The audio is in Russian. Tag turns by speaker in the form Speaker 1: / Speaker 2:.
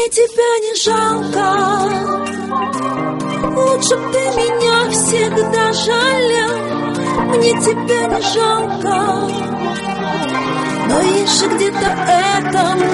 Speaker 1: Мне тебя не жалко. Лучше б ты меня всегда жалел. Мне тебя не жалко. Но есть же где-то это